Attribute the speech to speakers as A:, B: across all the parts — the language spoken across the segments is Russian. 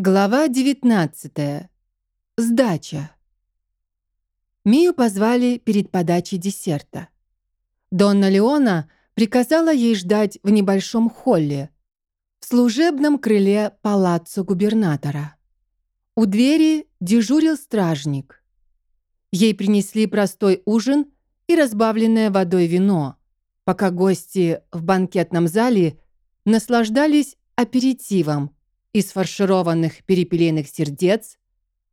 A: Глава 19. Сдача. Мию позвали перед подачей десерта. Донна Леона приказала ей ждать в небольшом холле, в служебном крыле палаццо губернатора. У двери дежурил стражник. Ей принесли простой ужин и разбавленное водой вино, пока гости в банкетном зале наслаждались аперитивом – из фаршированных перепелиных сердец,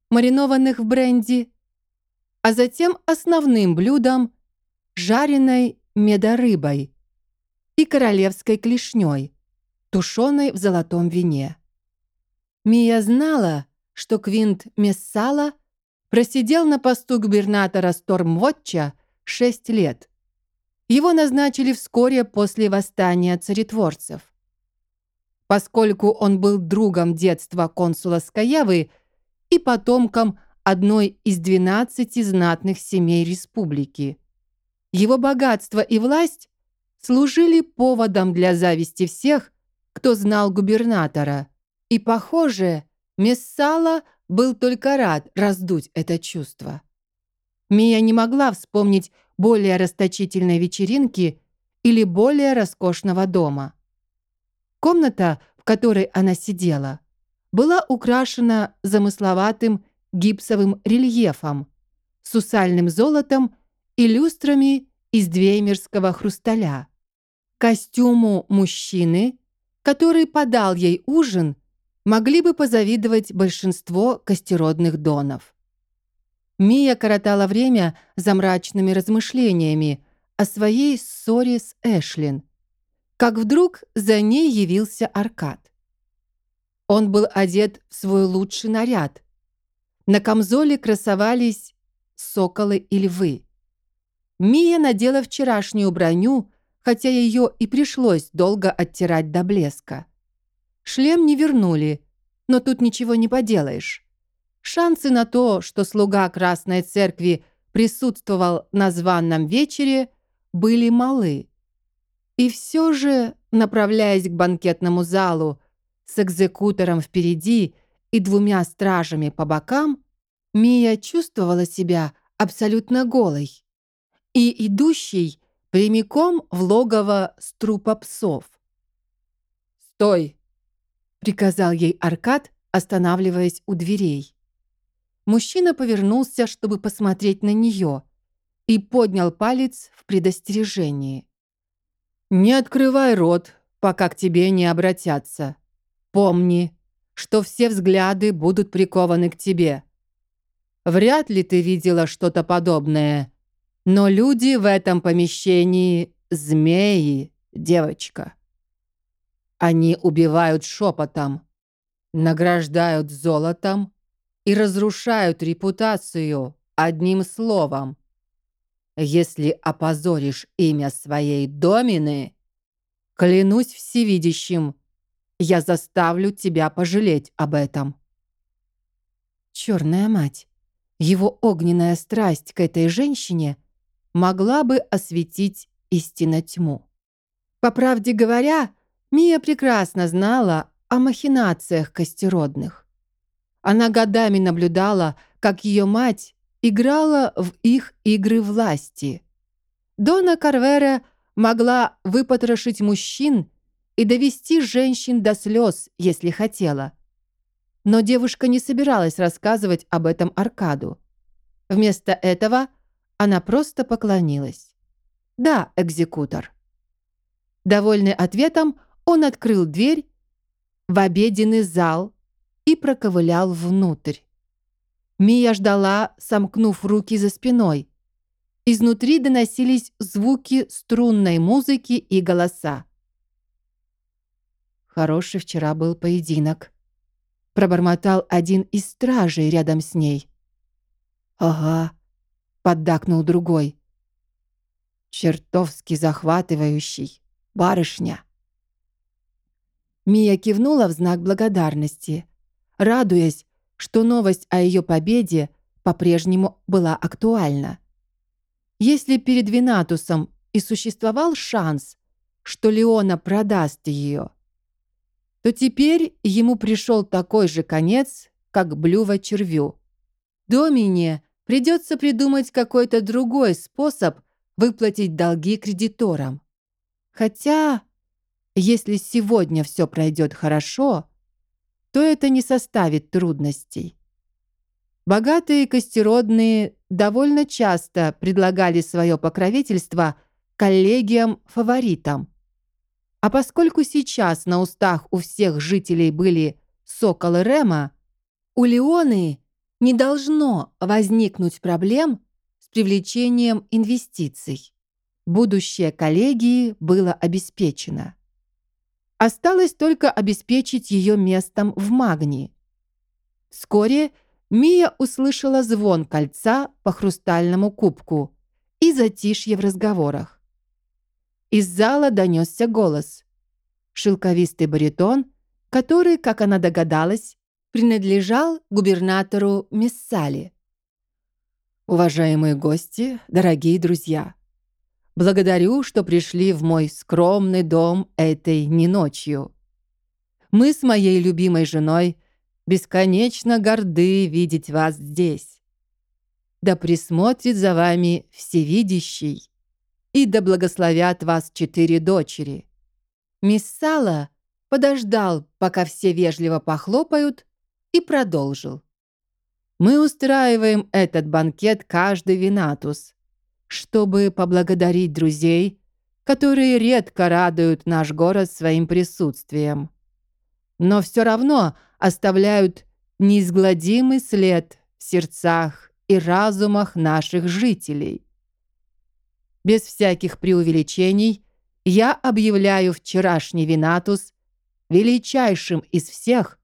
A: маринованных в бренди, а затем основным блюдом – жареной медорыбой и королевской клешней, тушеной в золотом вине. Мия знала, что Квинт Мессала просидел на посту губернатора Стормвотча шесть лет. Его назначили вскоре после восстания царетворцев. Поскольку он был другом детства консула Скаявы и потомком одной из 12 знатных семей республики. Его богатство и власть служили поводом для зависти всех, кто знал губернатора. И, похоже, Мессала был только рад раздуть это чувство. Мия не могла вспомнить более расточительной вечеринки или более роскошного дома. Комната, в которой она сидела, была украшена замысловатым гипсовым рельефом, сусальным золотом и люстрами из двеймерского хрусталя. Костюму мужчины, который подал ей ужин, могли бы позавидовать большинство костеродных донов. Мия коротала время за мрачными размышлениями о своей ссоре с Эшлин – как вдруг за ней явился Аркад. Он был одет в свой лучший наряд. На камзоле красовались соколы и львы. Мия надела вчерашнюю броню, хотя ее и пришлось долго оттирать до блеска. Шлем не вернули, но тут ничего не поделаешь. Шансы на то, что слуга Красной Церкви присутствовал на званном вечере, были малы. И все же, направляясь к банкетному залу с экзекутором впереди и двумя стражами по бокам, Мия чувствовала себя абсолютно голой и идущей прямиком в логово с трупа псов. «Стой!» — приказал ей Аркад, останавливаясь у дверей. Мужчина повернулся, чтобы посмотреть на нее, и поднял палец в предостережении. Не открывай рот, пока к тебе не обратятся. Помни, что все взгляды будут прикованы к тебе. Вряд ли ты видела что-то подобное, но люди в этом помещении — змеи, девочка. Они убивают шепотом, награждают золотом и разрушают репутацию одним словом. Если опозоришь имя своей домины, клянусь всевидящим, я заставлю тебя пожалеть об этом. Черная мать, его огненная страсть к этой женщине могла бы осветить истинно тьму. По правде говоря, Мия прекрасно знала о махинациях костеродных. Она годами наблюдала, как ее мать играла в их игры власти. Дона Карвера могла выпотрошить мужчин и довести женщин до слез, если хотела. Но девушка не собиралась рассказывать об этом Аркаду. Вместо этого она просто поклонилась. «Да, экзекутор». Довольный ответом, он открыл дверь в обеденный зал и проковылял внутрь. Мия ждала, сомкнув руки за спиной. Изнутри доносились звуки струнной музыки и голоса. Хороший вчера был поединок. Пробормотал один из стражей рядом с ней. «Ага», — поддакнул другой. «Чертовски захватывающий, барышня». Мия кивнула в знак благодарности, радуясь, что новость о ее победе по-прежнему была актуальна. Если перед Винатусом и существовал шанс, что Леона продаст ее, то теперь ему пришел такой же конец, как блюва червю. Домине придется придумать какой-то другой способ выплатить долги кредиторам. Хотя, если сегодня все пройдет хорошо, то это не составит трудностей. Богатые костеродные довольно часто предлагали свое покровительство коллегиям-фаворитам. А поскольку сейчас на устах у всех жителей были соколы Рема, у Леоны не должно возникнуть проблем с привлечением инвестиций. Будущее коллегии было обеспечено. Осталось только обеспечить ее местом в магнии. Вскоре Мия услышала звон кольца по хрустальному кубку и затишье в разговорах. Из зала донесся голос. Шелковистый баритон, который, как она догадалась, принадлежал губернатору Миссали. «Уважаемые гости, дорогие друзья, благодарю, что пришли в мой скромный дом этой не ночью. Мы с моей любимой женой бесконечно горды видеть вас здесь. Да присмотрит за вами всевидящий, и да благословят вас четыре дочери». Миссала подождал, пока все вежливо похлопают, и продолжил. «Мы устраиваем этот банкет каждый Винатус, чтобы поблагодарить друзей, которые редко радуют наш город своим присутствием, но все равно оставляют неизгладимый след в сердцах и разумах наших жителей. Без всяких преувеличений я объявляю вчерашний Винатус величайшим из всех,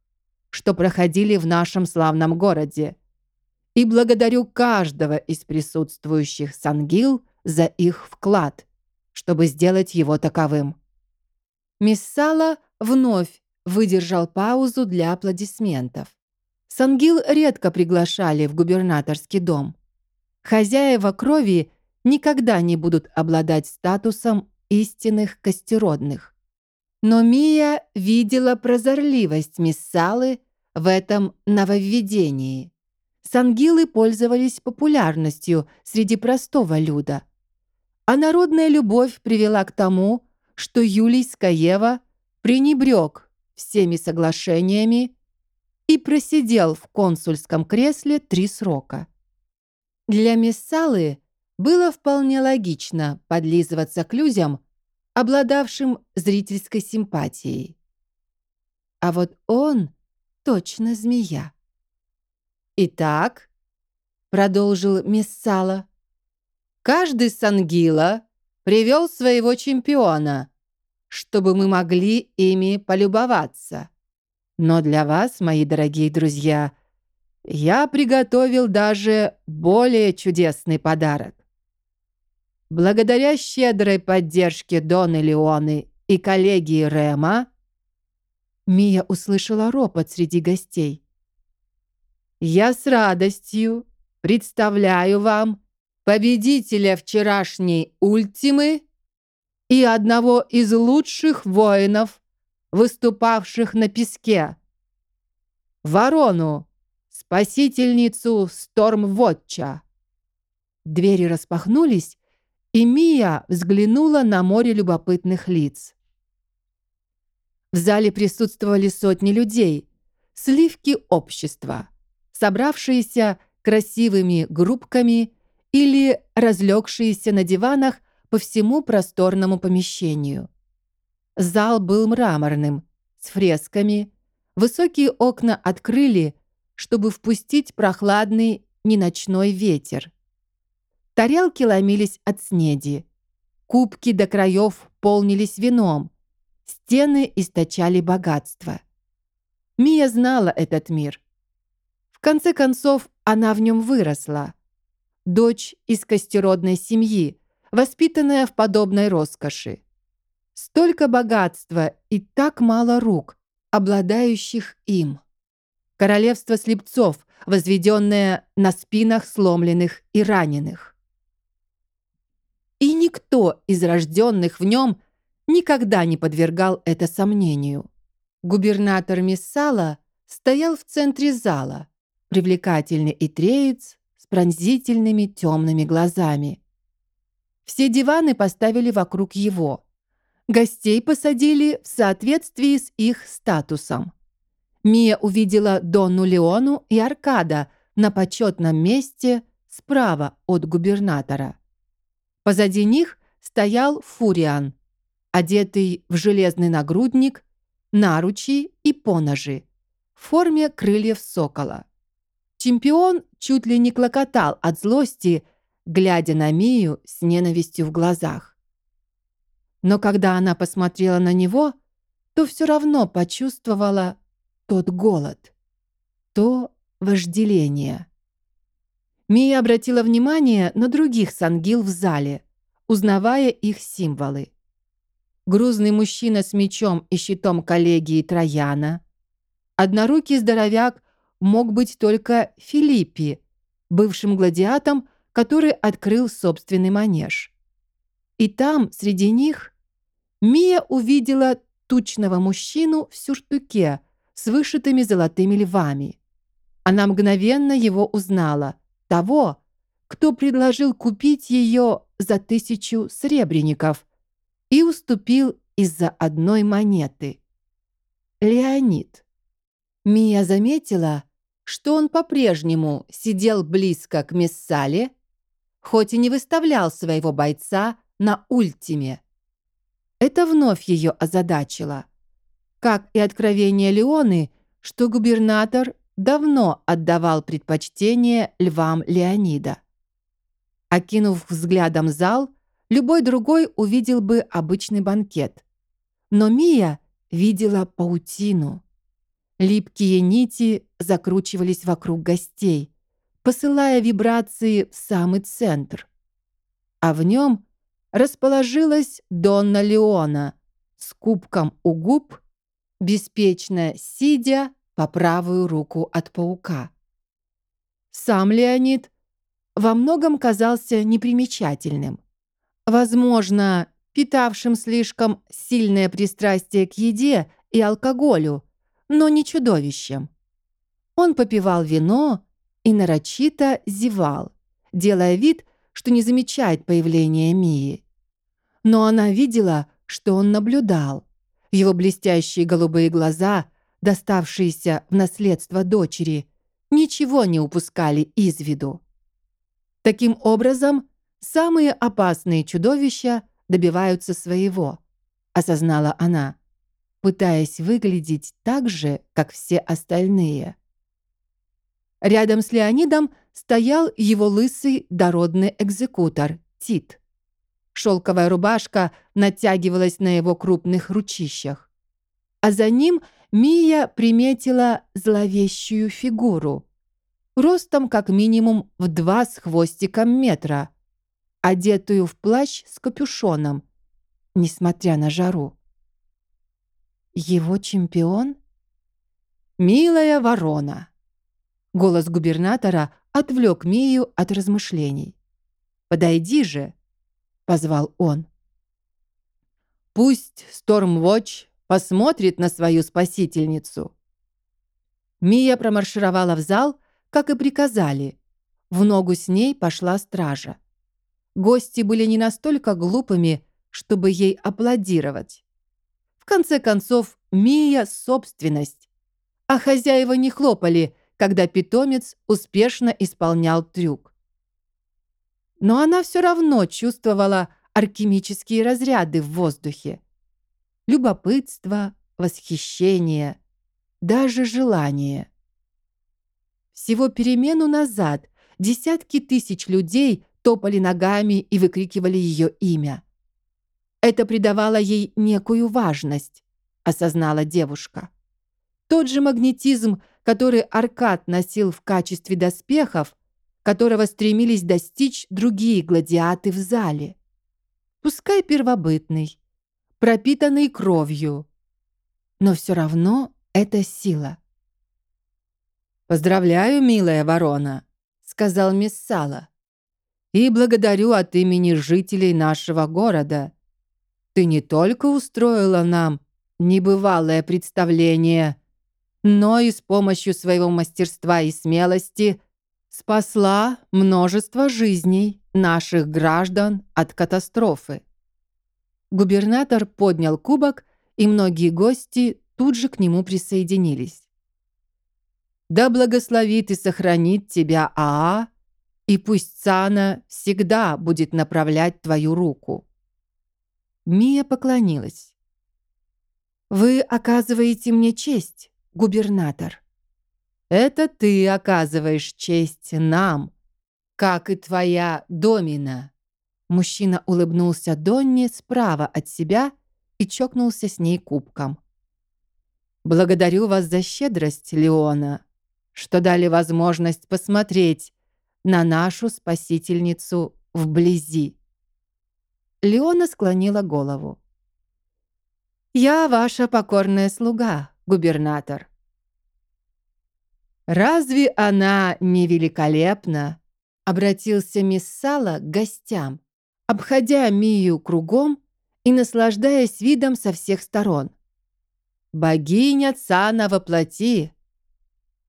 A: что проходили в нашем славном городе, и благодарю каждого из присутствующих Сангил за их вклад, чтобы сделать его таковым. Миссала вновь выдержал паузу для аплодисментов. Сангил редко приглашали в губернаторский дом. Хозяева крови никогда не будут обладать статусом истинных костеродных. Но Мия видела прозорливость Миссалы в этом нововведении. Сангилы пользовались популярностью среди простого люда. А народная любовь привела к тому, что Юлий Скаева пренебрег всеми соглашениями и просидел в консульском кресле три срока. Для Миссалы было вполне логично подлизываться к людям, обладавшим зрительской симпатией. А вот он точно змея. «Итак», — продолжил Миссала, «каждый Сангила привел своего чемпиона, чтобы мы могли ими полюбоваться. Но для вас, мои дорогие друзья, я приготовил даже более чудесный подарок. Благодаря щедрой поддержке Доны Леоны и коллегии Рема, Мия услышала ропот среди гостей. «Я с радостью представляю вам победителя вчерашней ультимы и одного из лучших воинов, выступавших на песке. Ворону, спасительницу Стормвотча. Двери распахнулись, и Мия взглянула на море любопытных лиц. В зале присутствовали сотни людей, сливки общества, собравшиеся красивыми группками или разлегшиеся на диванах по всему просторному помещению. Зал был мраморным, с фресками. Высокие окна открыли, чтобы впустить прохладный неночной ветер. Тарелки ломились от снеди. Кубки до краев полнились вином. Стены источали богатство. Мия знала этот мир. Конце концов, она в нем выросла. Дочь из костеродной семьи, воспитанная в подобной роскоши. Столько богатства и так мало рук, обладающих им. Королевство слепцов, возведенное на спинах сломленных и раненых. И никто из рожденных в нем никогда не подвергал это сомнению. Губернатор Миссала стоял в центре зала, привлекательный итреец с пронзительными темными глазами. Все диваны поставили вокруг его. Гостей посадили в соответствии с их статусом. Мия увидела Донну Леону и Аркада на почетном месте справа от губернатора. Позади них стоял Фуриан, одетый в железный нагрудник, наручи и поножи, в форме крыльев сокола. Чемпион чуть ли не клокотал от злости, глядя на Мию с ненавистью в глазах. Но когда она посмотрела на него, то все равно почувствовала тот голод, то вожделение. Мия обратила внимание на других сангил в зале, узнавая их символы. Грузный мужчина с мечом и щитом коллегии Трояна. Однорукий здоровяк мог быть только Филиппи, бывшим гладиатом, который открыл собственный манеж. И там, среди них, Мия увидела тучного мужчину в сюртуке – с вышитыми золотыми львами. Она мгновенно его узнала, того, кто предложил купить ее за тысячу сребреников и уступил из-за одной монеты. Леонид. Мия заметила, что он по-прежнему сидел близко к Мессале, хоть и не выставлял своего бойца на ультиме. Это вновь ее озадачило как и откровение Леоны, что губернатор давно отдавал предпочтение львам Леонида. Окинув взглядом зал, любой другой увидел бы обычный банкет. Но Мия видела паутину. Липкие нити закручивались вокруг гостей, посылая вибрации в самый центр. А в нем расположилась Донна Леона с кубком у губ беспечно сидя по правую руку от паука. Сам Леонид во многом казался непримечательным. Возможно, питавшим слишком сильное пристрастие к еде и алкоголю, но не чудовищем. Он попивал вино и нарочито зевал, делая вид, что не замечает появления Мии. Но она видела, что он наблюдал, его блестящие голубые глаза, доставшиеся в наследство дочери, ничего не упускали из виду. Таким образом, самые опасные чудовища добиваются своего, осознала она, пытаясь выглядеть так же, как все остальные. Рядом с Леонидом стоял его лысый дородный экзекутор Тит. Шелковая рубашка натягивалась на его крупных ручищах. А за ним Мия приметила зловещую фигуру. Ростом как минимум в два с хвостиком метра, одетую в плащ с капюшоном, несмотря на жару. Его чемпион? «Милая ворона!» Голос губернатора отвлек Мию от размышлений. «Подойди же!» позвал он. Пусть Стормвотч посмотрит на свою спасительницу. Мия промаршировала в зал, как и приказали. В ногу с ней пошла стража. Гости были не настолько глупыми, чтобы ей аплодировать. Конце концов, Мия — собственность. А хозяева не хлопали, когда питомец успешно исполнял трюк но она все равно чувствовала алхимические разряды в воздухе. Любопытство, восхищение, даже желание. Всего перемену назад десятки тысяч людей топали ногами и выкрикивали ее имя. Это придавало ей некую важность, осознала девушка. Тот же магнетизм, который Аркад носил в качестве доспехов, которого стремились достичь другие гладиаты в зале. Пускай первобытный, пропитанный кровью, но все равно это сила. «Поздравляю, милая ворона», — сказал мисс Сала, «и благодарю от имени жителей нашего города. Ты не только устроила нам небывалое представление, но и с помощью своего мастерства и смелости спасла множество жизней наших граждан от катастрофы. Губернатор поднял кубок, и многие гости тут же к нему присоединились. «Да благословит и сохранит тебя Аа, и пусть Цана всегда будет направлять твою руку». Мия поклонилась. «Вы оказываете мне честь, губернатор». «Это ты оказываешь честь нам, как и твоя домина». Мужчина улыбнулся Донне справа от себя и чокнулся с ней кубком. «Благодарю вас за щедрость, Леона, что дали возможность посмотреть на нашу спасительницу вблизи». Леона склонила голову. «Я ваша покорная слуга, губернатор». «Разве она не великолепна?» Обратился мисс Сала к гостям, обходя Мию кругом и наслаждаясь видом со всех сторон. «Богиня Цана воплоти!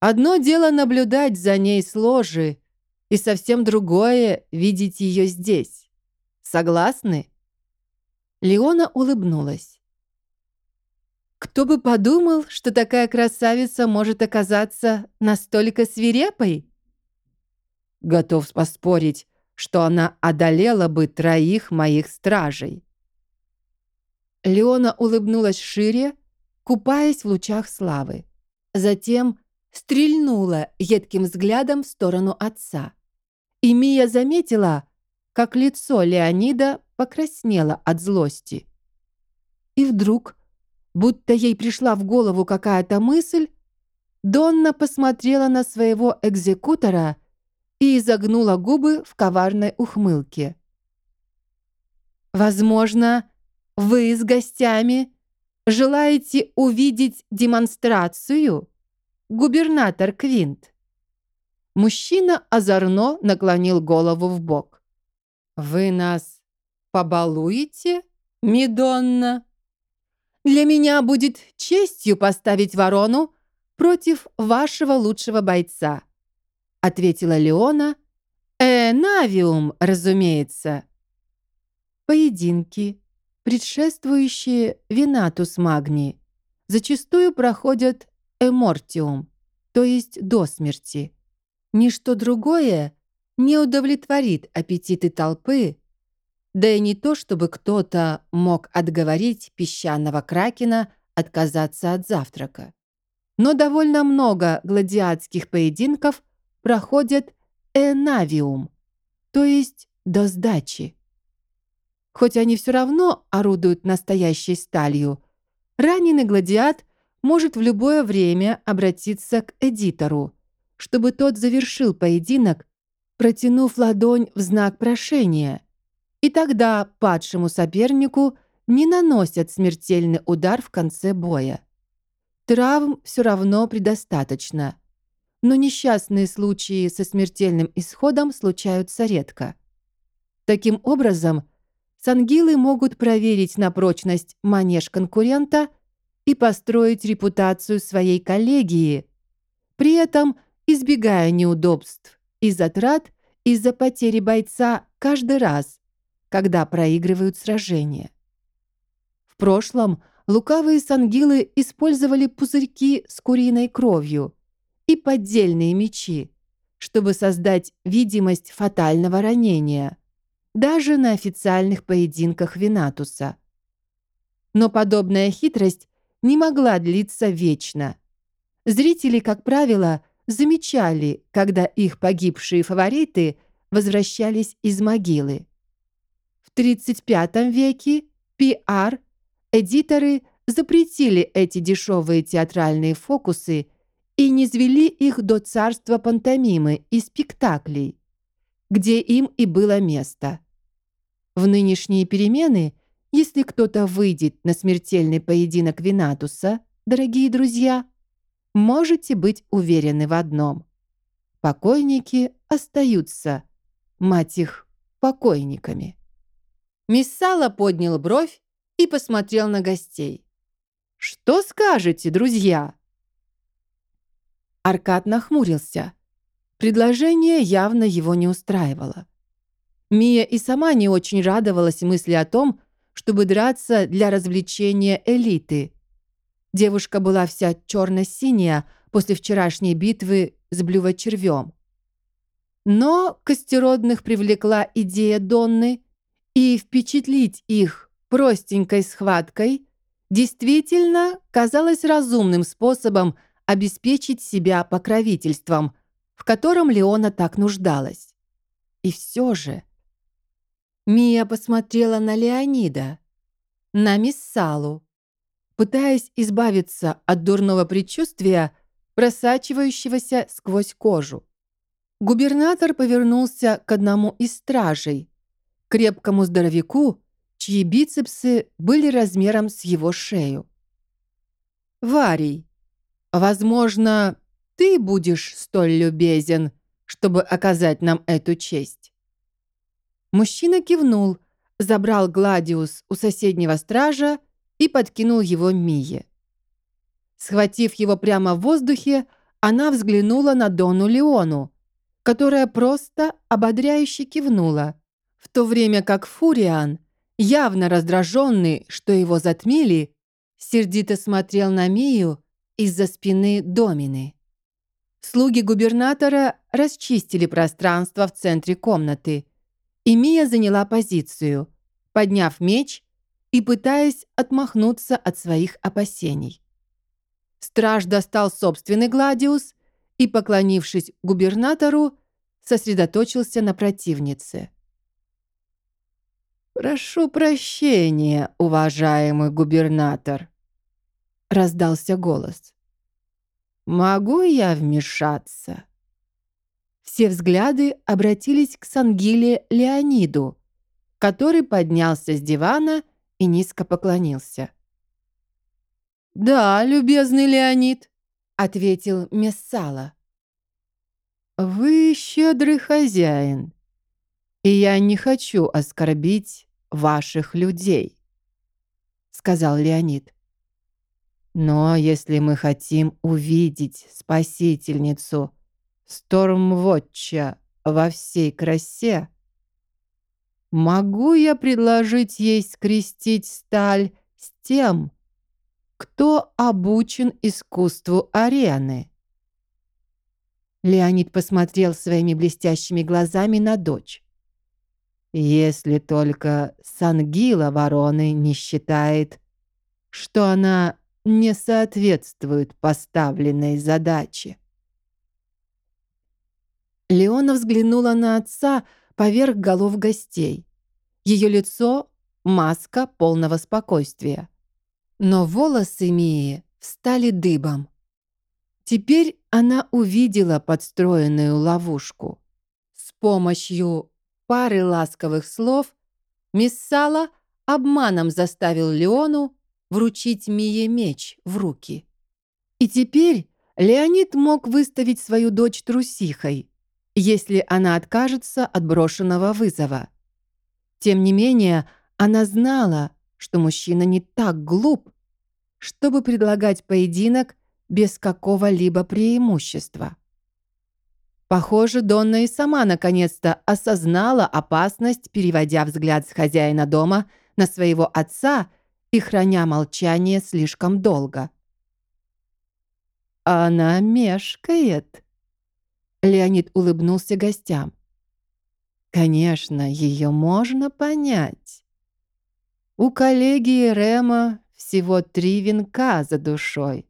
A: Одно дело наблюдать за ней с ложи, и совсем другое — видеть ее здесь. Согласны?» Леона улыбнулась. Кто бы подумал, что такая красавица может оказаться настолько свирепой? Готов поспорить, что она одолела бы троих моих стражей. Леона улыбнулась шире, купаясь в лучах славы. Затем стрельнула едким взглядом в сторону отца. И Мия заметила, как лицо Леонида покраснело от злости. И вдруг Будто ей пришла в голову какая-то мысль, Донна посмотрела на своего экзекутора и изогнула губы в коварной ухмылке. «Возможно, вы с гостями желаете увидеть демонстрацию, губернатор Квинт?» Мужчина озорно наклонил голову в бок. «Вы нас побалуете, Мидонна?» Для меня будет честью поставить ворону против вашего лучшего бойца», ответила Леона. «Э, Навиум, разумеется». Поединки, предшествующие Винатус Магни, зачастую проходят эмортиум, то есть до смерти. Ничто другое не удовлетворит аппетиты толпы, да и не то, чтобы кто-то мог отговорить песчаного кракена отказаться от завтрака. Но довольно много гладиатских поединков проходят энавиум, то есть до сдачи. Хоть они все равно орудуют настоящей сталью, раненый гладиат может в любое время обратиться к эдитору, чтобы тот завершил поединок, протянув ладонь в знак прошения – и тогда падшему сопернику не наносят смертельный удар в конце боя. Травм все равно предостаточно, но несчастные случаи со смертельным исходом случаются редко. Таким образом, сангилы могут проверить на прочность манеж конкурента и построить репутацию своей коллегии, при этом избегая неудобств и затрат из-за потери бойца каждый раз, когда проигрывают сражения. В прошлом лукавые сангилы использовали пузырьки с куриной кровью и поддельные мечи, чтобы создать видимость фатального ранения, даже на официальных поединках Винатуса. Но подобная хитрость не могла длиться вечно. Зрители, как правило, замечали, когда их погибшие фавориты возвращались из могилы. В 35 веке пиар, эдиторы запретили эти дешевые театральные фокусы и низвели их до царства пантомимы и спектаклей, где им и было место. В нынешние перемены, если кто-то выйдет на смертельный поединок Винатуса, дорогие друзья, можете быть уверены в одном. Покойники остаются, мать их, покойниками. Миссала поднял бровь и посмотрел на гостей. Что скажете, друзья?» Аркад нахмурился. Предложение явно его не устраивало. Мия и сама не очень радовалась мысли о том, чтобы драться для развлечения элиты. Девушка была вся черно-синяя после вчерашней битвы с блювочервем. Но костеродных привлекла идея Донны, и впечатлить их простенькой схваткой действительно казалось разумным способом обеспечить себя покровительством, в котором Леона так нуждалась. И все же... Мия посмотрела на Леонида, на Миссалу, пытаясь избавиться от дурного предчувствия, просачивающегося сквозь кожу. Губернатор повернулся к одному из стражей, крепкому здоровяку, чьи бицепсы были размером с его шею. «Варий, возможно, ты будешь столь любезен, чтобы оказать нам эту честь?» Мужчина кивнул, забрал Гладиус у соседнего стража и подкинул его Мие. Схватив его прямо в воздухе, она взглянула на Дону Леону, которая просто ободряюще кивнула, в то время как Фуриан, явно раздраженный, что его затмили, сердито смотрел на Мию из-за спины Домины. Слуги губернатора расчистили пространство в центре комнаты, и Мия заняла позицию, подняв меч и пытаясь отмахнуться от своих опасений. Страж достал собственный гладиус и, поклонившись губернатору, сосредоточился на противнице. «Прошу прощения, уважаемый губернатор», — раздался голос. «Могу я вмешаться?» Все взгляды обратились к Сангиле Леониду, который поднялся с дивана и низко поклонился. «Да, любезный Леонид», ответил Мессала. «Вы щедрый хозяин, и я не хочу оскорбить ваших людей», сказал Леонид. «Но если мы хотим увидеть спасительницу Стормвотча во всей красе, могу я предложить ей скрестить сталь с тем, кто обучен искусству арены. Леонид посмотрел своими блестящими глазами на дочь. Если только Сангила Вороны не считает, что она не соответствует поставленной задаче. Леона взглянула на отца поверх голов гостей. Ее лицо — маска полного спокойствия. Но волосы Мии встали дыбом. Теперь она увидела подстроенную ловушку. С помощью пары ласковых слов Миссала обманом заставил Леону вручить Мие меч в руки. И теперь Леонид мог выставить свою дочь трусихой, если она откажется от брошенного вызова. Тем не менее, она знала, что мужчина не так глуп, чтобы предлагать поединок без какого-либо преимущества. Похоже, Донна и сама наконец-то осознала опасность, переводя взгляд с хозяина дома на своего отца и храня молчание слишком долго. «Она мешкает», — Леонид улыбнулся гостям. «Конечно, ее можно понять. У коллеги Рема всего три венка за душой,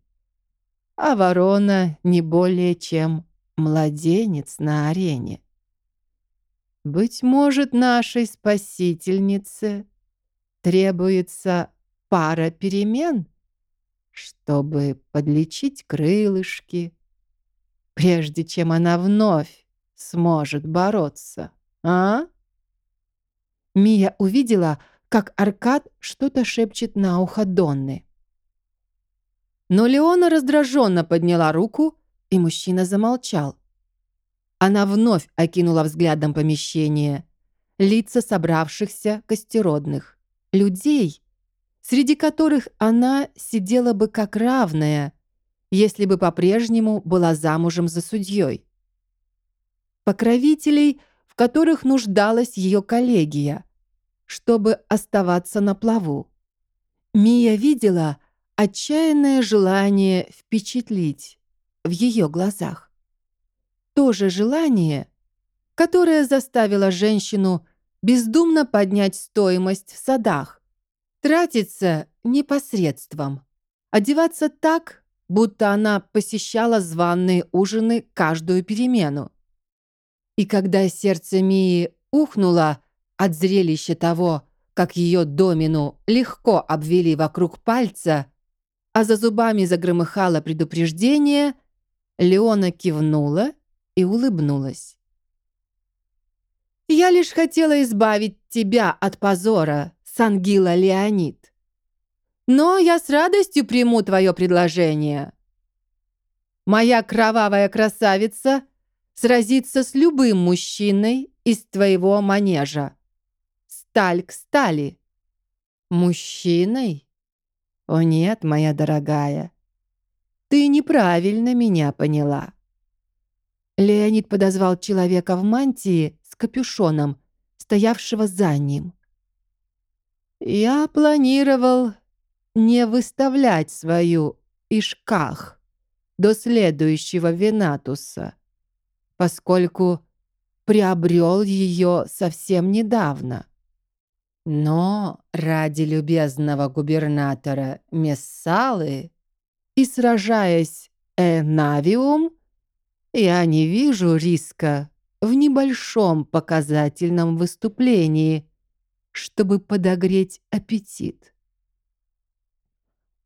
A: а ворона не более чем младенец на арене. Быть может, нашей спасительнице требуется пара перемен, чтобы подлечить крылышки, прежде чем она вновь сможет бороться, а? Мия увидела, как Аркад что-то шепчет на ухо Донны. Но Леона раздраженно подняла руку, и мужчина замолчал. Она вновь окинула взглядом помещение, лица собравшихся костеродных, людей, среди которых она сидела бы как равная, если бы по-прежнему была замужем за судьей. Покровителей, в которых нуждалась ее коллегия, чтобы оставаться на плаву. Мия видела отчаянное желание впечатлить в ее глазах. То же желание, которое заставило женщину бездумно поднять стоимость в садах, тратиться непосредством, одеваться так, будто она посещала званные ужины каждую перемену. И когда сердце Мии ухнуло от зрелища того, как ее домину легко обвели вокруг пальца, а за зубами загромыхало предупреждение, Леона кивнула и улыбнулась. «Я лишь хотела избавить тебя от позора, Сангила Леонид. Но я с радостью приму твое предложение. Моя кровавая красавица сразится с любым мужчиной из твоего манежа. Сталь к стали. Мужчиной? О нет, моя дорогая. Ты неправильно меня поняла. Леонид подозвал человека в мантии с капюшоном, стоявшего за ним. Я планировал не выставлять свою Ишках до следующего Венатуса, поскольку приобрел ее совсем недавно. Но ради любезного губернатора Мессалы и сражаясь Энавиум, я не вижу риска в небольшом показательном выступлении, чтобы подогреть аппетит.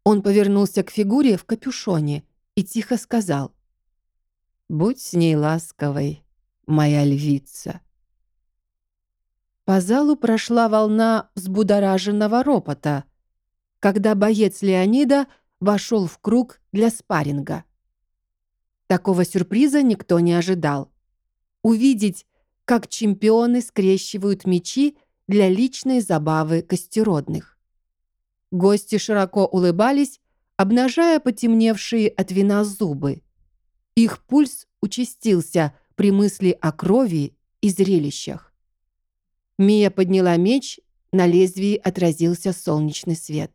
A: Он повернулся к фигуре в капюшоне и тихо сказал «Будь с ней ласковой, моя львица». По залу прошла волна взбудораженного ропота, когда боец Леонида вошел в круг для спарринга. Такого сюрприза никто не ожидал. Увидеть, как чемпионы скрещивают мечи для личной забавы костеродных. Гости широко улыбались, обнажая потемневшие от вина зубы. Их пульс участился при мысли о крови и зрелищах. Мия подняла меч, на лезвии отразился солнечный свет.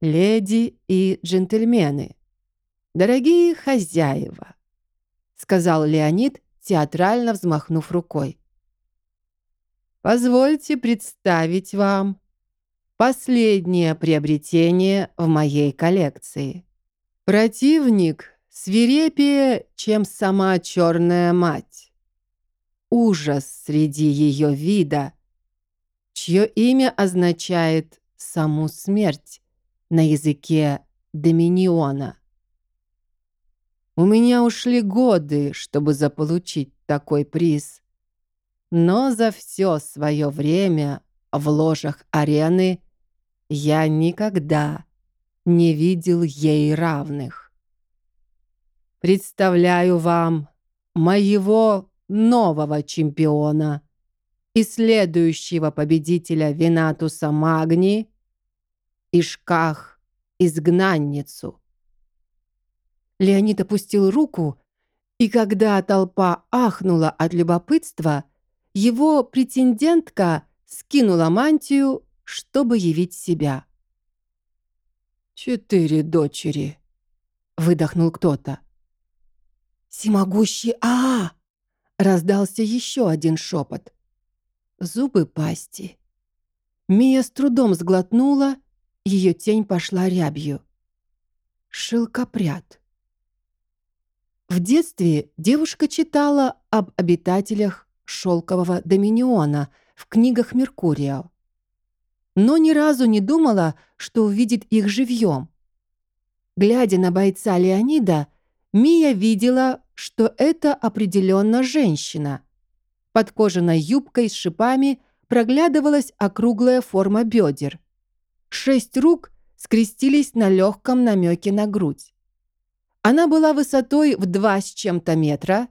A: «Леди и джентльмены, дорогие хозяева», сказал Леонид, театрально взмахнув рукой. «Позвольте представить вам последнее приобретение в моей коллекции. Противник свирепее, чем сама черная мать ужас среди ее вида, чье имя означает саму смерть на языке Доминиона. У меня ушли годы, чтобы заполучить такой приз, но за все свое время в ложах арены я никогда не видел ей равных. Представляю вам моего нового чемпиона и следующего победителя Винатуса Магни Ишках изгнанницу. Леонид опустил руку, и когда толпа ахнула от любопытства, его претендентка скинула мантию, чтобы явить себя. «Четыре дочери», — выдохнул кто-то. «Всемогущий Аа!» Раздался еще один шепот. Зубы пасти. Мия с трудом сглотнула, ее тень пошла рябью. Шелкопряд. В детстве девушка читала об обитателях шелкового доминиона в книгах Меркурио, но ни разу не думала, что увидит их живьем. Глядя на бойца Леонида, Мия видела, что это определенно женщина. Под кожаной юбкой с шипами проглядывалась округлая форма бедер. Шесть рук скрестились на легком намеке на грудь. Она была высотой в два с чем-то метра,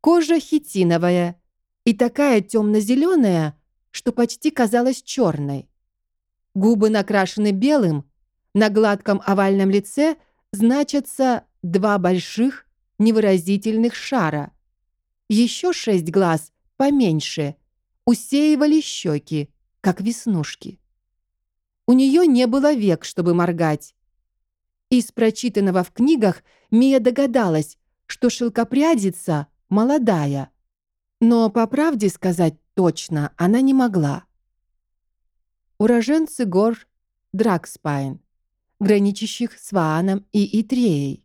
A: кожа хитиновая и такая темно-зеленая, что почти казалась черной. Губы накрашены белым, на гладком овальном лице значатся два больших невыразительных шара. Еще шесть глаз, поменьше, усеивали щеки, как веснушки. У нее не было век, чтобы моргать. Из прочитанного в книгах Мия догадалась, что шелкопрядица молодая. Но, по правде сказать точно, она не могла. Уроженцы гор Дракспайн, граничащих с Вааном и Итреей.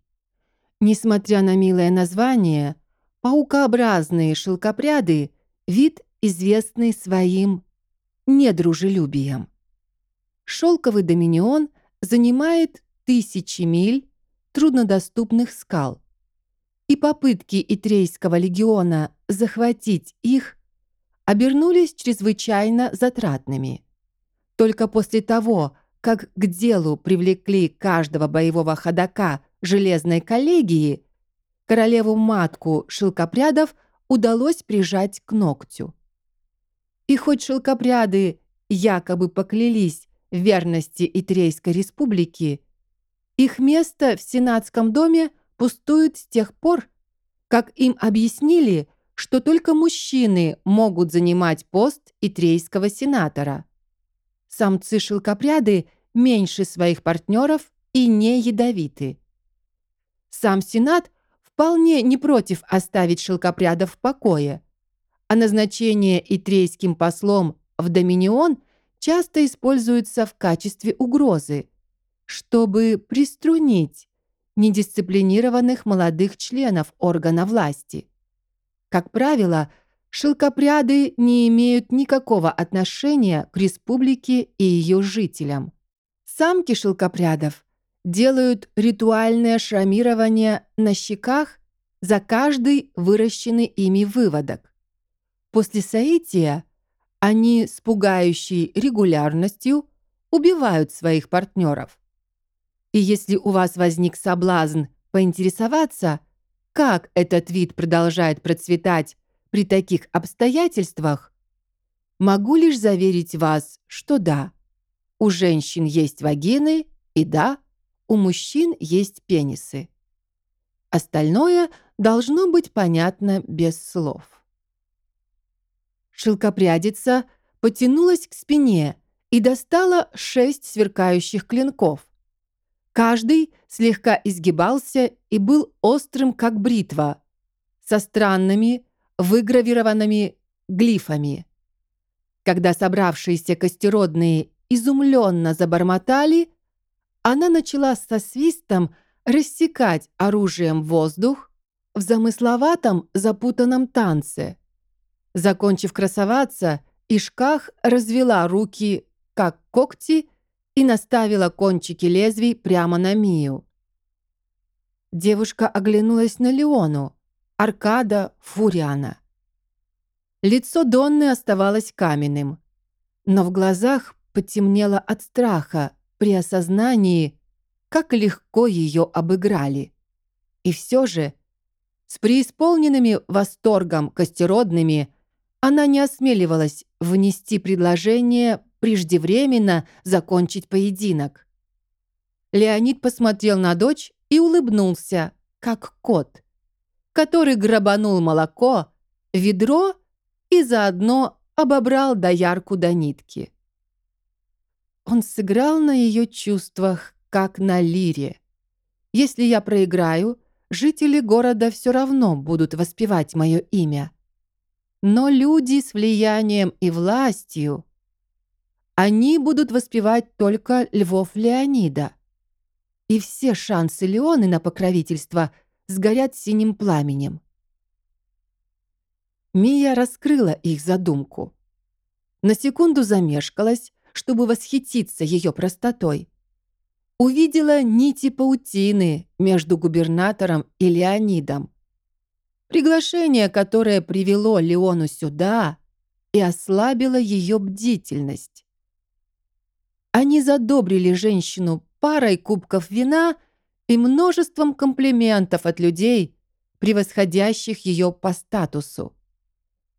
A: Несмотря на милое название, паукообразные шелкопряды — вид, известный своим недружелюбием. Шелковый доминион занимает тысячи миль труднодоступных скал, и попытки Итрейского легиона захватить их обернулись чрезвычайно затратными. Только после того, как к делу привлекли каждого боевого ходока железной коллегии, королеву-матку шелкопрядов удалось прижать к ногтю. И хоть шелкопряды якобы поклялись в верности Итрейской республики, их место в Сенатском доме пустует с тех пор, как им объяснили, что только мужчины могут занимать пост Итрейского сенатора. Самцы-шелкопряды меньше своих партнеров и не ядовиты. Сам Сенат вполне не против оставить шелкопрядов в покое, а назначение итрейским послом в Доминион часто используется в качестве угрозы, чтобы приструнить недисциплинированных молодых членов органа власти. Как правило, шелкопряды не имеют никакого отношения к республике и ее жителям. Самки шелкопрядов делают ритуальное шрамирование на щеках за каждый выращенный ими выводок. После соития они с пугающей регулярностью убивают своих партнеров. И если у вас возник соблазн поинтересоваться, как этот вид продолжает процветать при таких обстоятельствах, могу лишь заверить вас, что да, у женщин есть вагины и да, у мужчин есть пенисы. Остальное должно быть понятно без слов. Шелкопрядица потянулась к спине и достала шесть сверкающих клинков. Каждый слегка изгибался и был острым, как бритва, со странными, выгравированными глифами. Когда собравшиеся костеродные изумленно забормотали, она начала со свистом рассекать оружием воздух в замысловатом запутанном танце. Закончив красоваться, Ишках развела руки, как когти, и наставила кончики лезвий прямо на Мию. Девушка оглянулась на Леону, Аркада Фуриана. Лицо Донны оставалось каменным, но в глазах потемнело от страха при осознании, как легко ее обыграли. И все же, с преисполненными восторгом костеродными, она не осмеливалась внести предложение преждевременно закончить поединок. Леонид посмотрел на дочь и улыбнулся, как кот, который грабанул молоко, ведро и заодно обобрал доярку до нитки. Он сыграл на ее чувствах, как на лире. Если я проиграю, жители города все равно будут воспевать мое имя. Но люди с влиянием и властью они будут воспевать только Львов Леонида. И все шансы Леоны на покровительство сгорят синим пламенем. Мия раскрыла их задумку. На секунду замешкалась, чтобы восхититься ее простотой. Увидела нити паутины между губернатором и Леонидом. Приглашение, которое привело Леону сюда и ослабило ее бдительность. Они задобрили женщину парой кубков вина и множеством комплиментов от людей, превосходящих ее по статусу.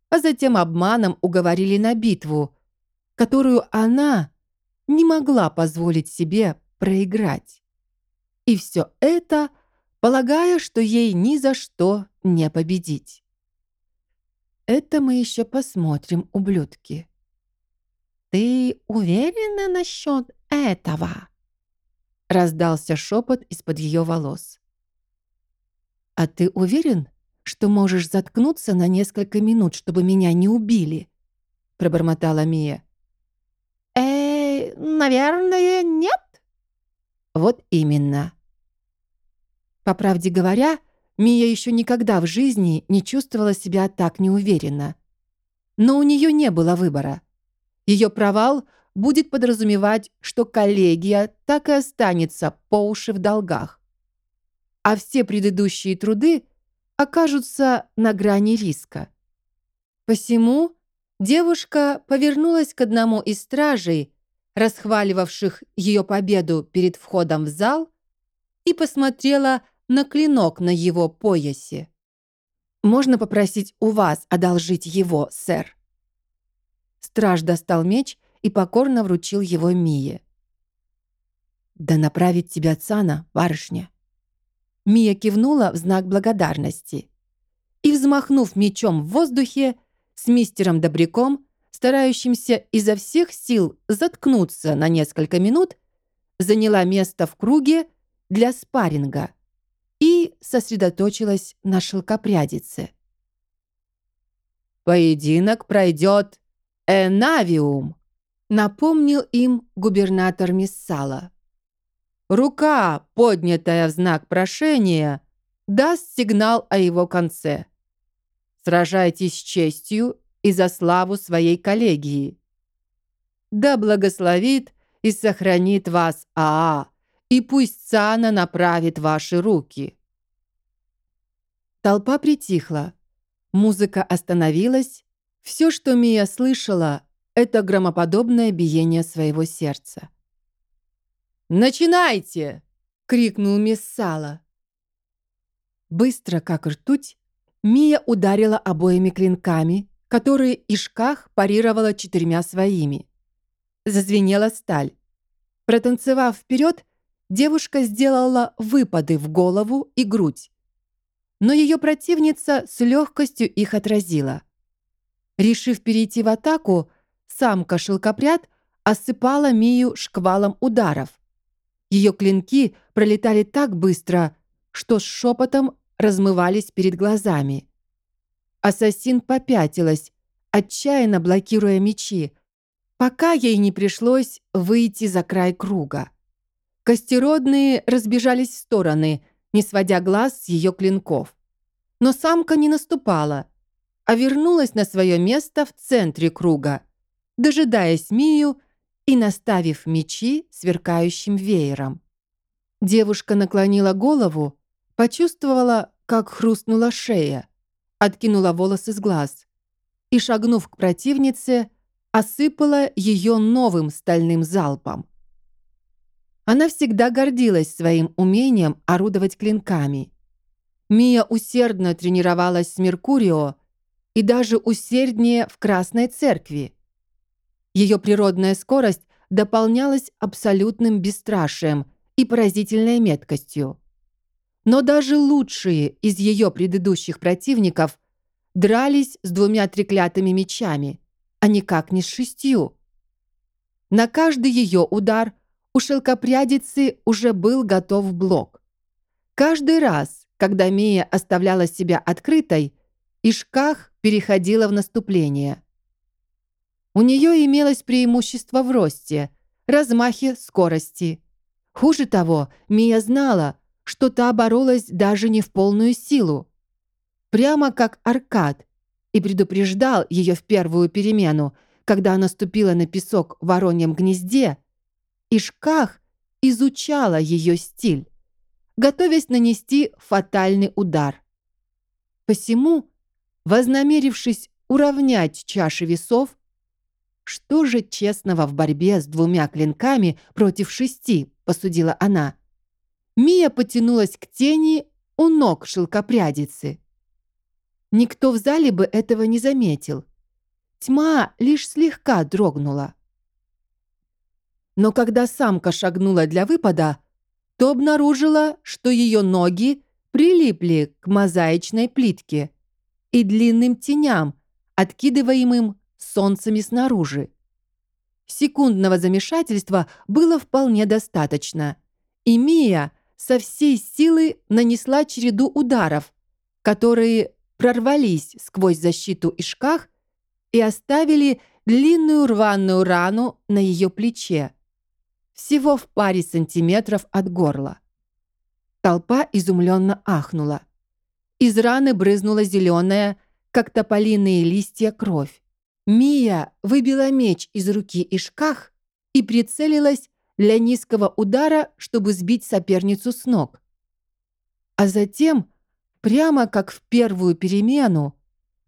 A: А затем обманом уговорили на битву, которую она, не могла позволить себе проиграть. И все это, полагая, что ей ни за что не победить. Это мы еще посмотрим, ублюдки. «Ты уверена насчет этого?» Раздался шепот из-под ее волос. «А ты уверен, что можешь заткнуться на несколько минут, чтобы меня не убили?» Пробормотала Мия.
B: «Э, наверное, нет?»
A: Вот именно. По правде говоря, Мия еще никогда в жизни не чувствовала себя так неуверенно. Но у нее не было выбора. Ее провал будет подразумевать, что коллегия так и останется по уши в долгах. А все предыдущие труды окажутся на грани риска. Посему девушка повернулась к одному из стражей, расхваливавших ее победу перед входом в зал, и посмотрела на клинок на его поясе. «Можно попросить у вас одолжить его, сэр?» Страж достал меч и покорно вручил его Мие. «Да направить тебя Цана, барышня!» Мия кивнула в знак благодарности и, взмахнув мечом в воздухе, с мистером Добряком, старающимся изо всех сил заткнуться на несколько минут, заняла место в круге для спарринга и сосредоточилась на шелкопрядице. «Поединок пройдет Энавиум», напомнил им губернатор Миссала. Рука, поднятая в знак прошения, даст сигнал о его конце. Сражайтесь с честью и за славу своей коллегии. Да благословит и сохранит вас Аа, и пусть Цана направит ваши руки. Толпа притихла. Музыка остановилась. Все, что Мия слышала, это громоподобное биение своего сердца. «Начинайте!» — крикнул мисс Сала. Быстро, как ртуть, Мия ударила обоими клинками, которые Ишках парировала четырьмя своими. Зазвенела сталь. Протанцевав вперед, девушка сделала выпады в голову и грудь. Но ее противница с легкостью их отразила. Решив перейти в атаку, самка шелкопряд осыпала Мию шквалом ударов. Ее клинки пролетали так быстро, что с шепотом размывались перед глазами. Ассасин попятилась, отчаянно блокируя мечи, пока ей не пришлось выйти за край круга. Костеродные разбежались в стороны, не сводя глаз с ее клинков. Но самка не наступала, а вернулась на свое место в центре круга, дожидаясь Мию и наставив мечи сверкающим веером. Девушка наклонила голову, почувствовала, как хрустнула шея, откинула волосы с глаз и, шагнув к противнице, осыпала ее новым стальным залпом. Она всегда гордилась своим умением орудовать клинками. Мия усердно тренировалась с Меркурио и даже усерднее в Красной Церкви. Ее природная скорость дополнялась абсолютным бесстрашием и поразительной меткостью. Но даже лучшие из ее предыдущих противников дрались с двумя треклятыми мечами, а никак не с шестью. На каждый ее удар у шелкопрядицы уже был готов блок. Каждый раз, когда Мия оставляла себя открытой, Ишках переходила в наступление. У нее имелось преимущество в росте, размахе, скорости. Хуже того, Мия знала, что та боролась даже не в полную силу. Прямо как Аркад, и предупреждал ее в первую перемену, когда она ступила на песок в вороньем гнезде, Ишках изучала ее стиль, готовясь нанести фатальный удар. Посему, вознамерившись уравнять чаши весов, что же честного в борьбе с двумя клинками против шести, посудила она. Мия потянулась к тени у ног шелкопрядицы. Никто в зале бы этого не заметил. Тьма лишь слегка дрогнула. Но когда самка шагнула для выпада, то обнаружила, что ее ноги прилипли к мозаичной плитке и длинным теням, откидываемым солнцами снаружи. Секундного замешательства было вполне достаточно, и Мия со всей силы нанесла череду ударов, которые прорвались сквозь защиту Ишках и оставили длинную рваную рану на ее плече, всего в паре сантиметров от горла. Толпа изумленно ахнула. Из раны брызнула зеленая, как тополиные листья, кровь. Мия выбила меч из руки Ишках и прицелилась для низкого удара, чтобы сбить соперницу с ног. А затем, прямо как в первую перемену,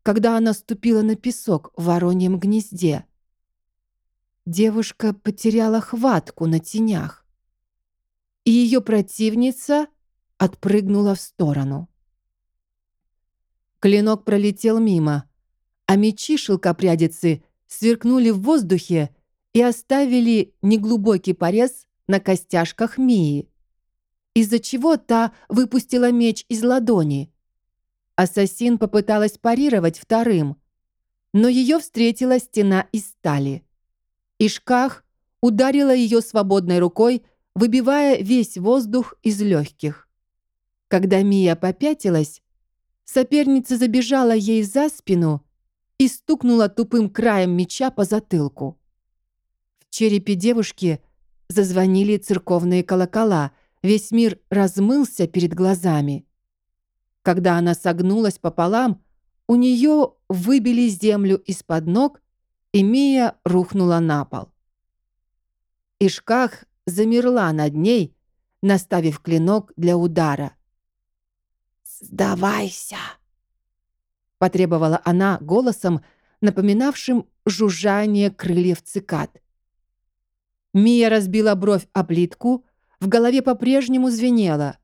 A: когда она ступила на песок в вороньем гнезде, девушка потеряла хватку на тенях, и ее противница отпрыгнула в сторону. Клинок пролетел мимо, а мечи шелкопрядицы сверкнули в воздухе и оставили неглубокий порез на костяшках Мии, из-за чего та выпустила меч из ладони. Ассасин попыталась парировать вторым, но ее встретила стена из стали. Ишках ударила ее свободной рукой, выбивая весь воздух из легких. Когда Мия попятилась, соперница забежала ей за спину и стукнула тупым краем меча по затылку. В черепе девушки зазвонили церковные колокола, весь мир размылся перед глазами. Когда она согнулась пополам, у нее выбили землю из-под ног, и Мия рухнула на пол. Ишках замерла над ней, наставив клинок для удара. «Сдавайся!» потребовала она голосом, напоминавшим жужжание крыльев цикад. Мия разбила бровь о плитку, в голове по-прежнему звенело.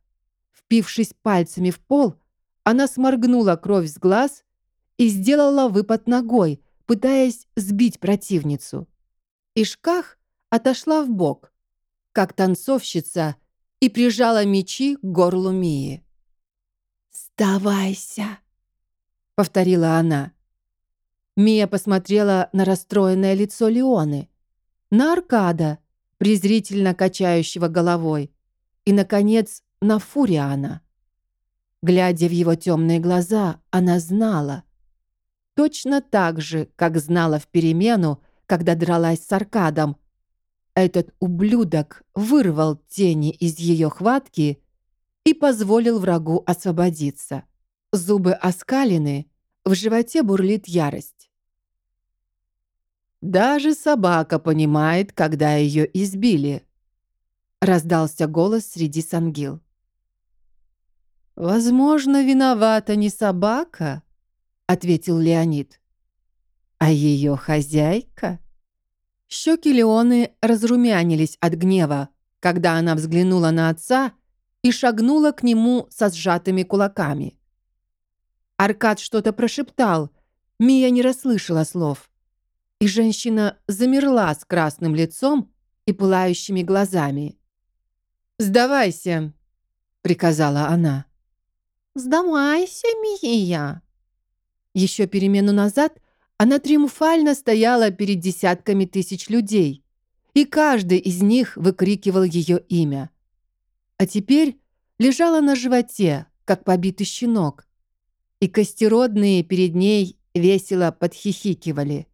A: Впившись пальцами в пол, она сморгнула кровь с глаз и сделала выпад ногой, пытаясь сбить противницу. Ишках отошла в бок, как танцовщица, и прижала мечи к горлу Мии. «Сдавайся!» — повторила она. Мия посмотрела на расстроенное лицо Леоны, на Аркада, презрительно качающего головой, и, наконец, на Фуриана. Глядя в его темные глаза, она знала. Точно так же, как знала в перемену, когда дралась с Аркадом. Этот ублюдок вырвал тени из ее хватки и позволил врагу освободиться. Зубы оскалены, в животе бурлит ярость. «Даже собака понимает, когда ее избили», — раздался голос среди сангил. «Возможно, виновата не собака», — ответил Леонид, «а ее хозяйка». Щеки Леоны разрумянились от гнева, когда она взглянула на отца и шагнула к нему со сжатыми кулаками. Аркад что-то прошептал. Мия не расслышала слов. И женщина замерла с красным лицом и пылающими глазами. «Сдавайся», — приказала она.
B: «Сдавайся, Мия».
A: Еще перемену назад она триумфально стояла перед десятками тысяч людей, и каждый из них выкрикивал ее имя. А теперь лежала на животе, как побитый щенок, и костеродные перед ней весело подхихикивали.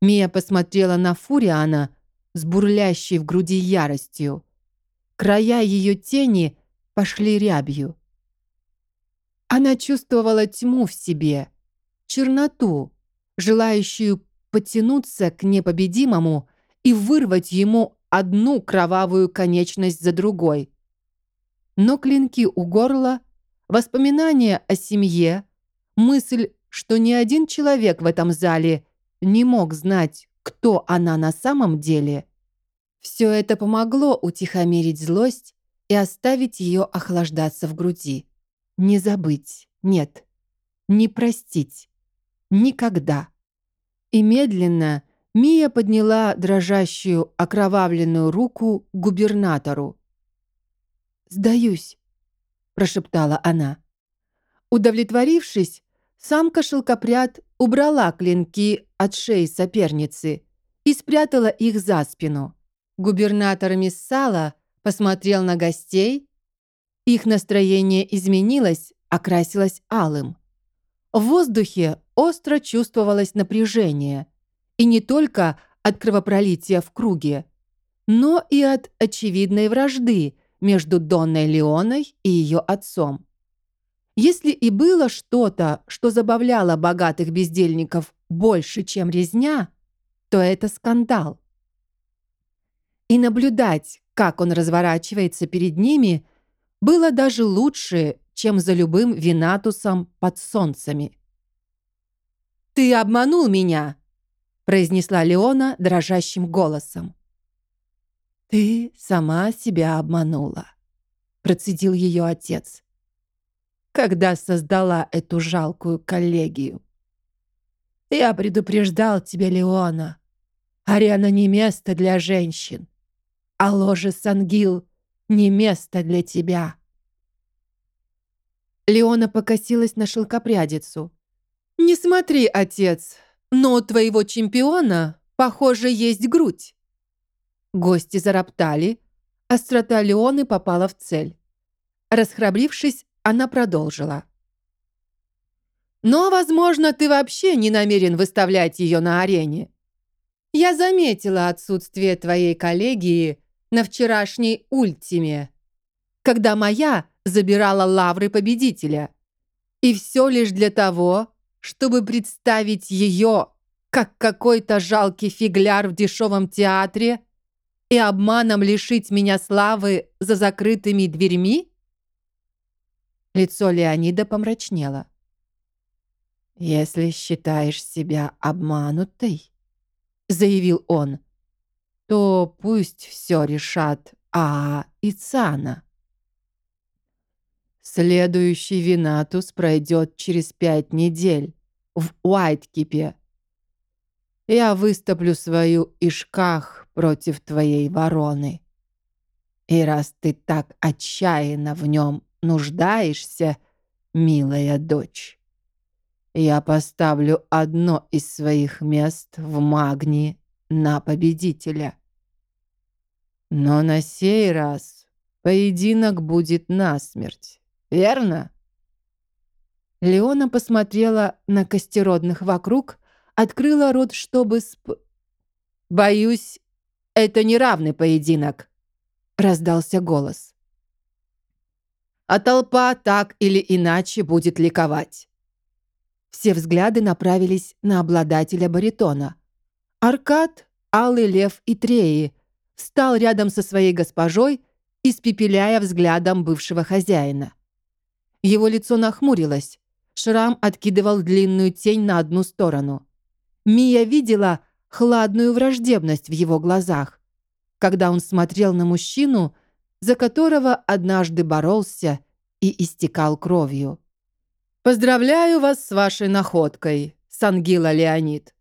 A: Мия посмотрела на Фуриана с бурлящей в груди яростью. Края ее тени пошли рябью. Она чувствовала тьму в себе, черноту, желающую потянуться к непобедимому и вырвать ему одну кровавую конечность за другой. Но клинки у горла — Воспоминания о семье, мысль, что ни один человек в этом зале не мог знать, кто она на самом деле, все это помогло утихомирить злость и оставить ее охлаждаться в груди. Не забыть, нет, не простить, никогда. И медленно, Мия подняла дрожащую, окровавленную руку губернатору. «Сдаюсь», — прошептала она. Удовлетворившись, самка шелкопряд убрала клинки от шеи соперницы и спрятала их за спину. Губернатор Миссала посмотрел на гостей. Их настроение изменилось, окрасилось алым. В воздухе остро чувствовалось напряжение. И не только от кровопролития в круге, но и от очевидной вражды между Донной Леоной и ее отцом. Если и было что-то, что забавляло богатых бездельников больше, чем резня, то это скандал. И наблюдать, как он разворачивается перед ними, было даже лучше, чем за любым винатусом под солнцами. «Ты обманул меня!» произнесла Леона дрожащим голосом. «Ты сама себя обманула», процедил ее отец, когда создала эту жалкую коллегию. «Я предупреждал тебя, Леона. Арена не место для женщин, а ложе Сангил не место для тебя». Леона покосилась на шелкопрядицу. «Не смотри, отец, но у твоего чемпиона, похоже, есть грудь». Гости зароптали. Острота Леоны попала в цель. Расхрабрившись, она продолжила. «Но, возможно, ты вообще не намерен выставлять ее на арене. Я заметила отсутствие твоей коллегии на вчерашней ультиме, когда моя забирала лавры победителя. И все лишь для того, чтобы представить ее как какой-то жалкий фигляр в дешевом театре и обманом лишить меня славы за закрытыми дверьми? Лицо Леонида помрачнело. «Если считаешь себя обманутой, — заявил он, — то пусть все решат Аа и Цана. Следующий Винатус пройдет через пять недель в Уайткипе. Я выступлю свою Ишках против твоей вороны. И раз ты так отчаянно в нем нуждаешься, милая дочь, я поставлю одно из своих мест в Магнии на победителя. Но на сей раз поединок будет насмерть верно?» Леона посмотрела на костеродных вокруг, открыла рот, чтобы сп... «Боюсь, это неравный поединок», — раздался голос. «А толпа так или иначе будет ликовать». Все взгляды направились на обладателя баритона. Аркад, Алый Лев и Треи встал рядом со своей госпожой, испепеляя взглядом бывшего хозяина. Его лицо нахмурилось. Шрам откидывал длинную тень на одну сторону. Мия видела хладную враждебность в его глазах, когда он смотрел на мужчину, за которого однажды боролся и истекал кровью. «Поздравляю вас с вашей находкой, Сангила Леонид»,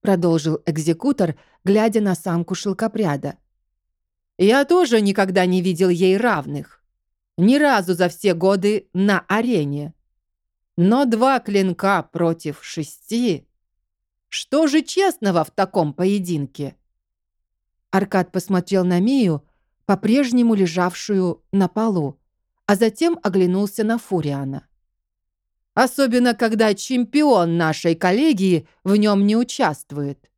A: продолжил экзекутор, глядя на самку шелкопряда. «Я тоже никогда не видел ей равных. Ни разу за все годы на арене. Но два клинка против шести. Что же честного в таком поединке? Аркад посмотрел на Мию, по-прежнему лежавшую на полу, а затем оглянулся на Фуриана. Особенно, когда чемпион нашей коллегии в нем не участвует.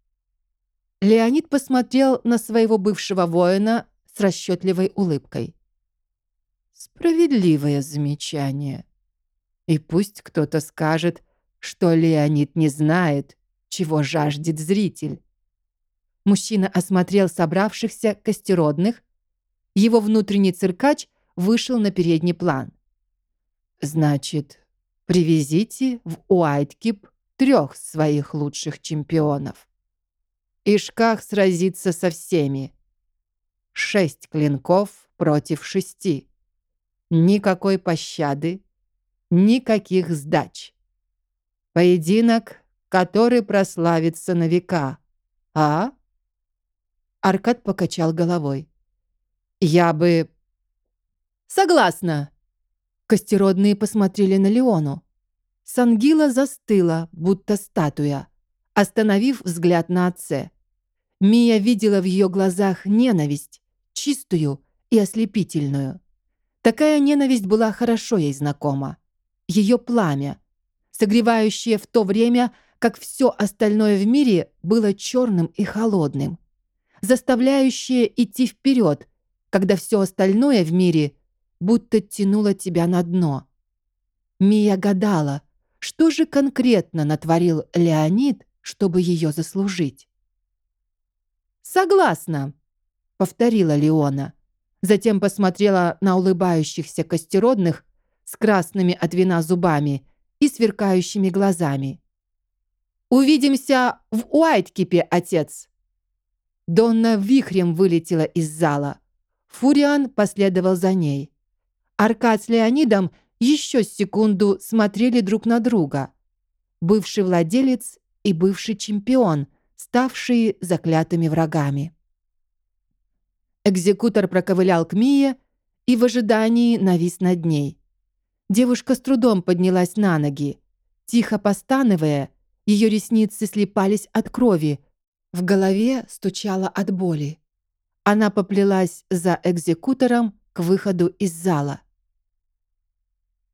A: Леонид посмотрел на своего бывшего воина с расчетливой улыбкой. Справедливое замечание. И пусть кто-то скажет, что Леонид не знает, чего жаждет зритель. Мужчина осмотрел собравшихся костеродных. Его внутренний циркач вышел на передний план. «Значит, привезите в Уайткип трех своих лучших чемпионов. Ишках сразится со всеми. Шесть клинков против шести. Никакой пощады, никаких сдач. Поединок, который прославится на века. А? Аркад покачал головой. Я бы... Согласна. Костеродные посмотрели на Леону. Сангила застыла, будто статуя, остановив взгляд на отце. Мия видела в ее глазах ненависть, чистую и ослепительную. Такая ненависть была хорошо ей знакома. Ее пламя, согревающее в то время, как все остальное в мире было черным и холодным, заставляющее идти вперед, когда все остальное в мире будто тянуло тебя на дно. Мия гадала, что же конкретно натворил Леонид, чтобы ее заслужить. «Согласна», — повторила Леона. Затем посмотрела на улыбающихся костеродных с красными от вина зубами и сверкающими глазами. «Увидимся в Уайткипе, отец!» Донна вихрем вылетела из зала. Фуриан последовал за ней. Аркад с Леонидом еще секунду смотрели друг на друга. Бывший владелец и бывший чемпион, ставшие заклятыми врагами. Экзекутор проковылял к Мие и в ожидании навис над ней. Девушка с трудом поднялась на ноги. Тихо постановая, ее ресницы слепались от крови, в голове стучало от боли. Она поплелась за экзекутором к выходу из зала.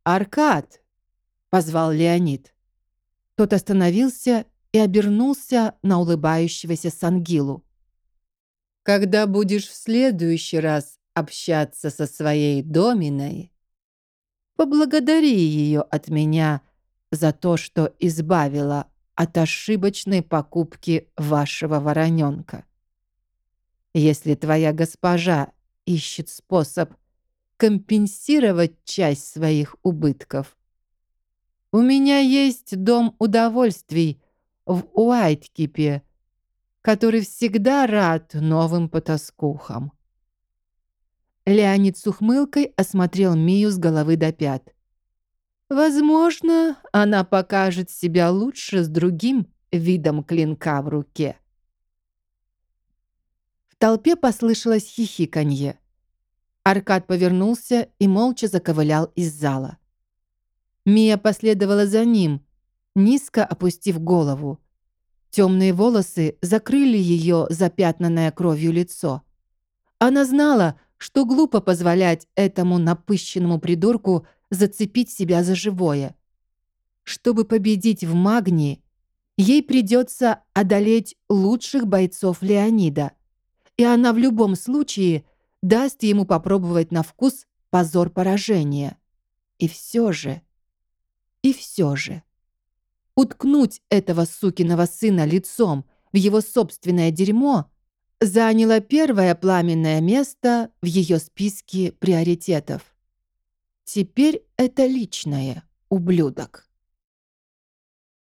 A: «Аркад!» — позвал Леонид. Тот остановился и обернулся на улыбающегося Сангилу. «Когда будешь в следующий раз общаться со своей доминой, поблагодари ее от меня за то, что избавила от ошибочной покупки вашего вороненка. Если твоя госпожа ищет способ компенсировать часть своих убытков. У меня есть дом удовольствий в Уайткипе, который всегда рад новым потаскухам. Леонид с ухмылкой осмотрел Мию с головы до пят. Возможно, она покажет себя лучше с другим видом клинка в руке. В толпе послышалось хихиканье. Аркад повернулся и молча заковылял из зала. Мия последовала за ним, низко опустив голову. Темные волосы закрыли ее запятнанное кровью лицо. Она знала, что глупо позволять этому напыщенному придурку зацепить себя за живое. Чтобы победить в магнии, ей придется одолеть лучших бойцов Леонида, и она в любом случае – даст ему попробовать на вкус позор поражения. И все же, и все же, уткнуть этого сукиного сына лицом в его собственное дерьмо заняло первое пламенное место в ее списке приоритетов. Теперь это личное, ублюдок.